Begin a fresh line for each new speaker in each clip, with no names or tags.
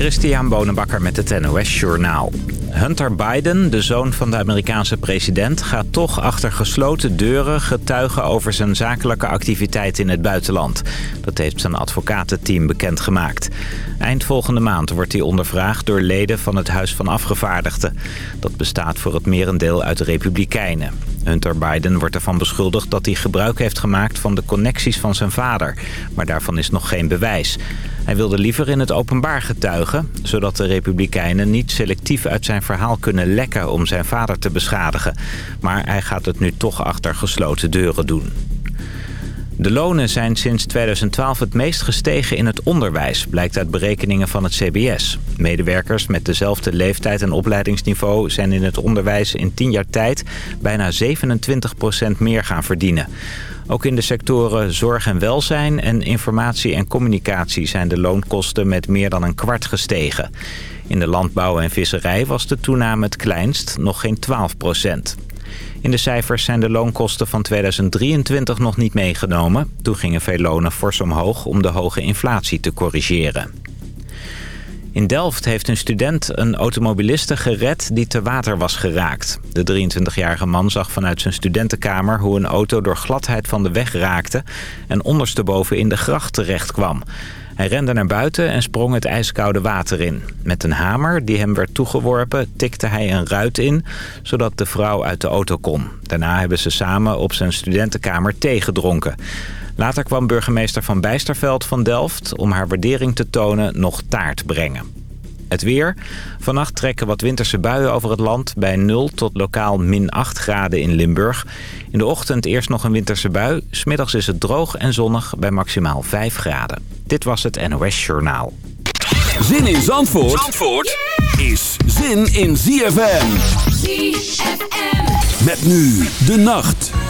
Christian Bonenbakker met het NOS Journaal. Hunter Biden, de zoon van de Amerikaanse president... gaat toch achter gesloten deuren getuigen over zijn zakelijke activiteit in het buitenland. Dat heeft zijn advocatenteam bekendgemaakt. Eind volgende maand wordt hij ondervraagd door leden van het Huis van Afgevaardigden. Dat bestaat voor het merendeel uit republikeinen. Hunter Biden wordt ervan beschuldigd dat hij gebruik heeft gemaakt van de connecties van zijn vader. Maar daarvan is nog geen bewijs. Hij wilde liever in het openbaar getuigen... zodat de Republikeinen niet selectief uit zijn verhaal kunnen lekken... om zijn vader te beschadigen. Maar hij gaat het nu toch achter gesloten deuren doen. De lonen zijn sinds 2012 het meest gestegen in het onderwijs... blijkt uit berekeningen van het CBS. Medewerkers met dezelfde leeftijd en opleidingsniveau... zijn in het onderwijs in 10 jaar tijd bijna 27% meer gaan verdienen. Ook in de sectoren zorg en welzijn en informatie en communicatie... zijn de loonkosten met meer dan een kwart gestegen. In de landbouw en visserij was de toename het kleinst, nog geen 12 procent. In de cijfers zijn de loonkosten van 2023 nog niet meegenomen. Toen gingen veel lonen fors omhoog om de hoge inflatie te corrigeren. In Delft heeft een student een automobiliste gered die te water was geraakt. De 23-jarige man zag vanuit zijn studentenkamer hoe een auto door gladheid van de weg raakte... en ondersteboven in de gracht terecht kwam. Hij rende naar buiten en sprong het ijskoude water in. Met een hamer die hem werd toegeworpen tikte hij een ruit in... zodat de vrouw uit de auto kon. Daarna hebben ze samen op zijn studentenkamer thee gedronken. Later kwam burgemeester Van Bijsterveld van Delft... om haar waardering te tonen nog taart brengen. Het weer. Vannacht trekken wat winterse buien over het land... bij 0 tot lokaal min 8 graden in Limburg. In de ochtend eerst nog een winterse bui. Smiddags is het droog en zonnig bij maximaal 5 graden. Dit was het NOS Journaal.
Zin in Zandvoort, Zandvoort is zin in ZFM. ZFM. Met nu de nacht.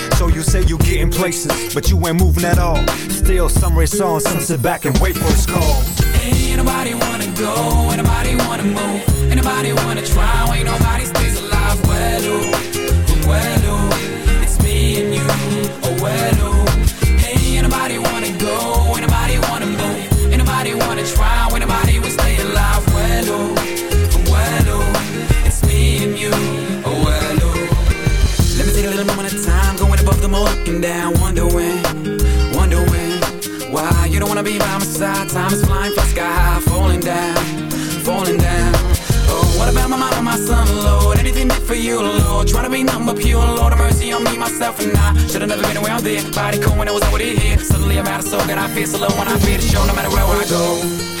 So you say you get in places, but you ain't moving at all. Still, some race on, some sit back and wait for his call.
Ain't nobody wanna go, ain't nobody wanna move, ain't nobody wanna try, ain't be side? Time is flying, fly sky high, falling down, falling down. Oh, what about my mom and my son, Lord? Anything did for you, Lord? Trying to be numb but pure, Lord, have mercy on me, myself, and I. Should've never been around there. Body cool when I was over here. Suddenly I'm out of soul, and I feel so low when I feel the show, no matter where I go.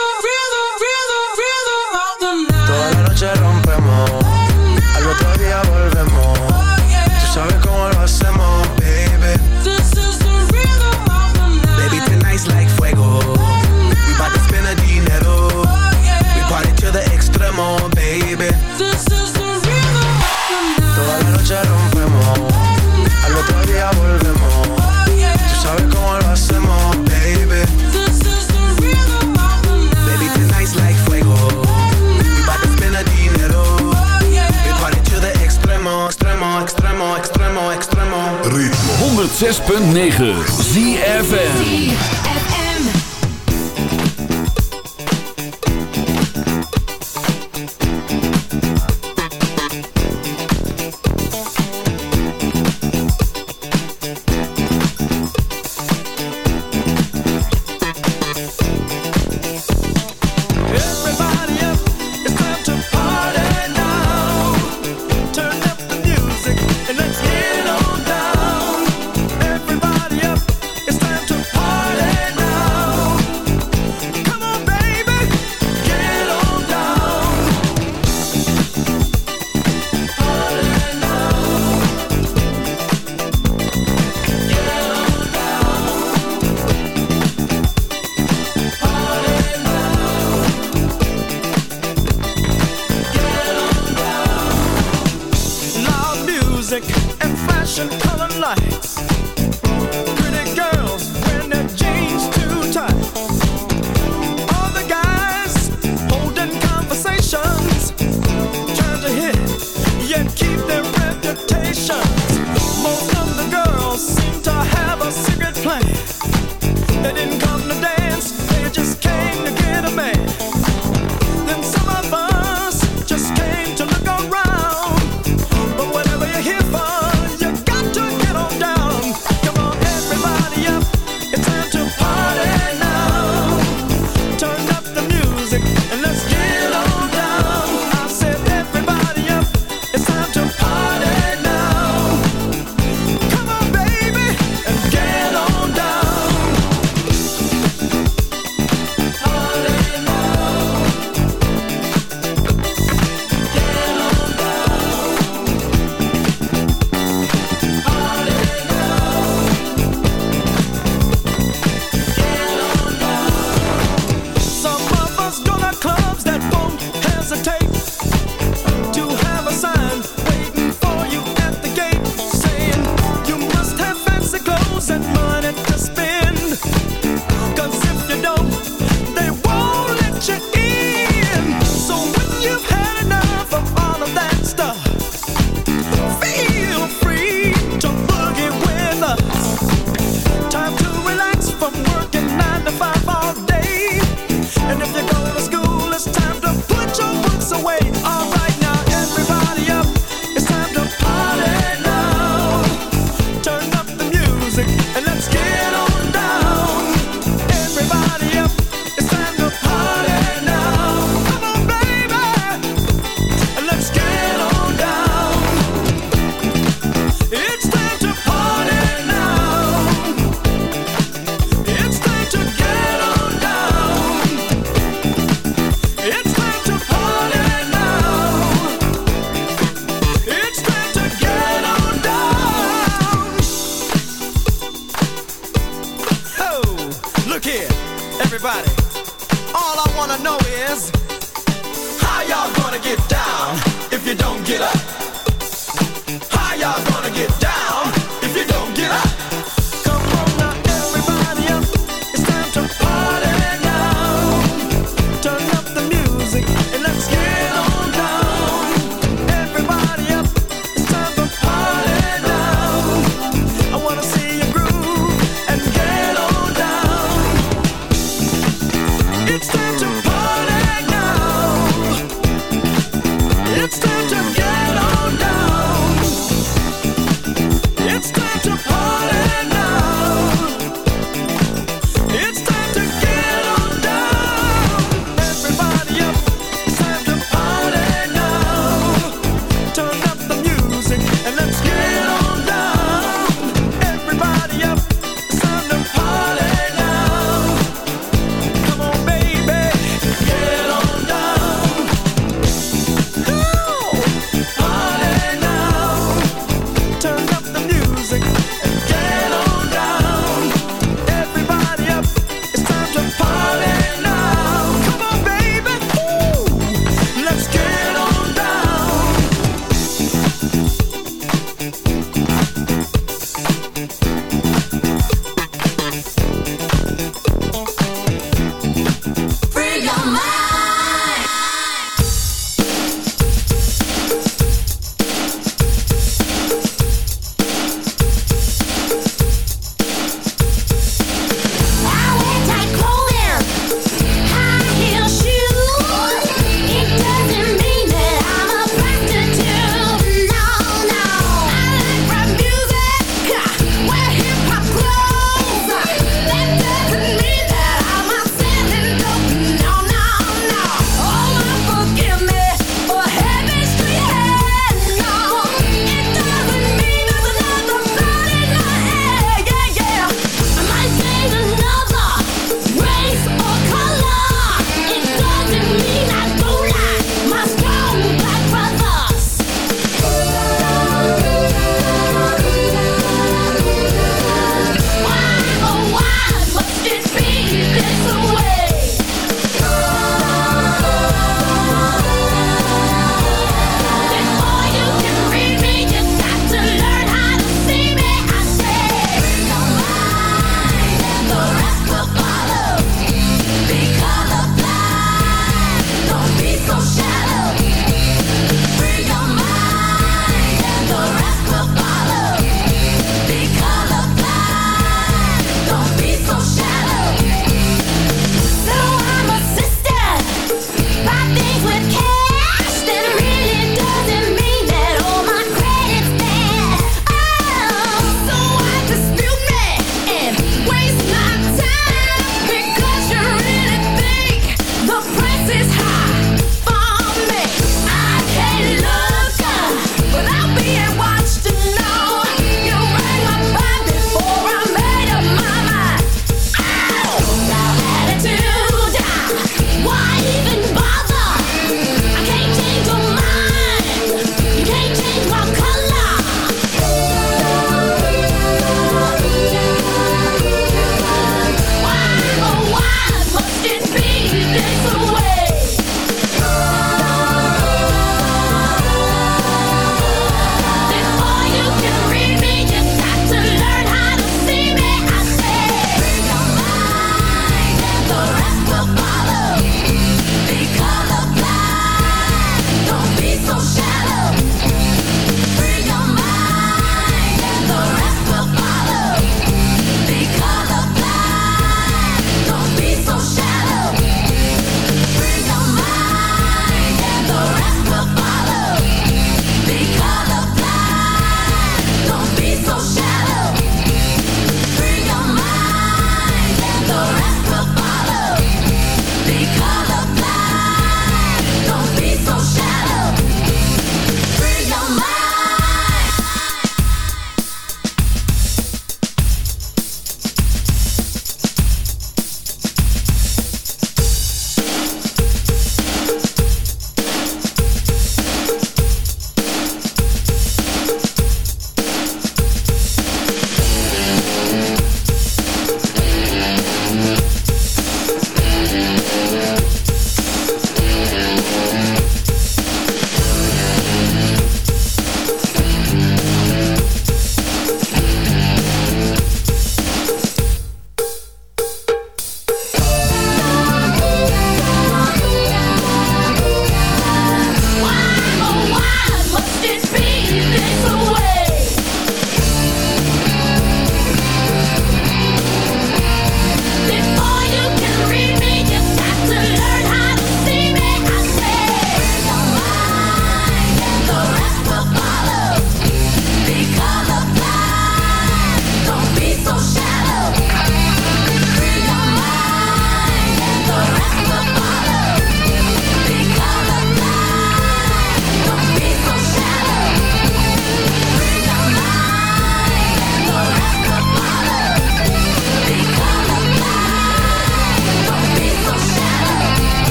106.9
ZFN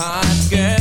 hot girl.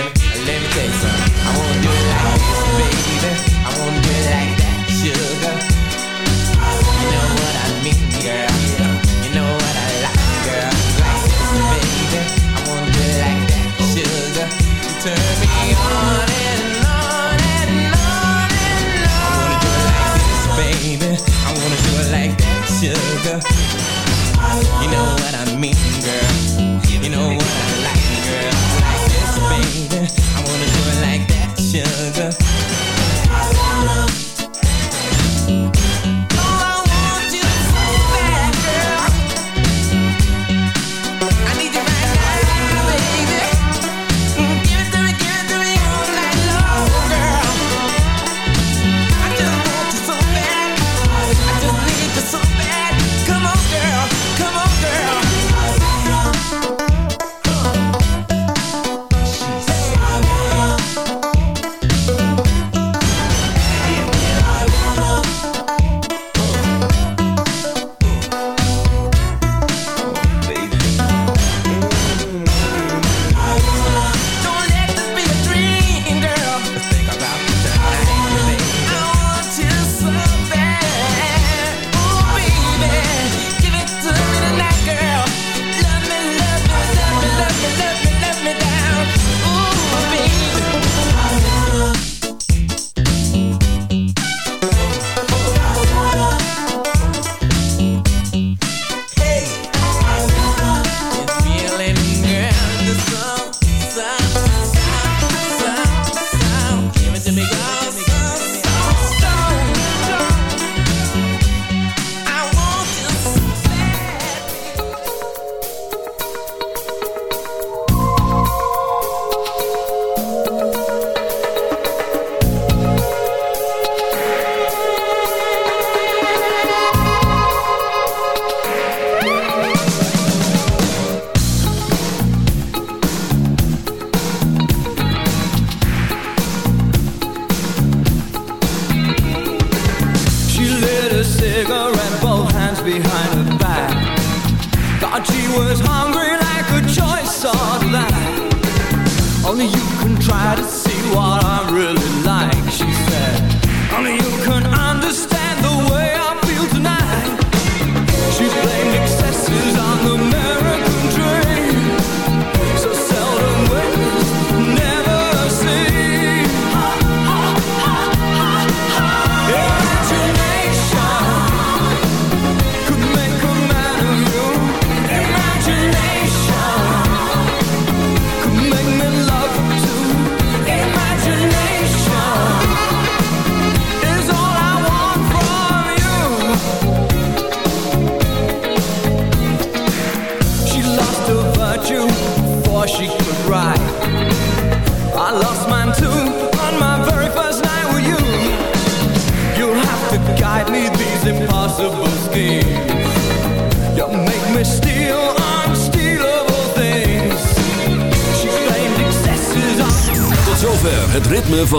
Let me tell you. I won't do it like this, baby. I won't do it like that, sugar. You know what I mean, girl. You know what I like, girl. Like this, baby. I won't do it like that, sugar. Turn me on and on and on and on. I wanna do it like this, baby. I wanna do it like that, sugar. You know what I mean.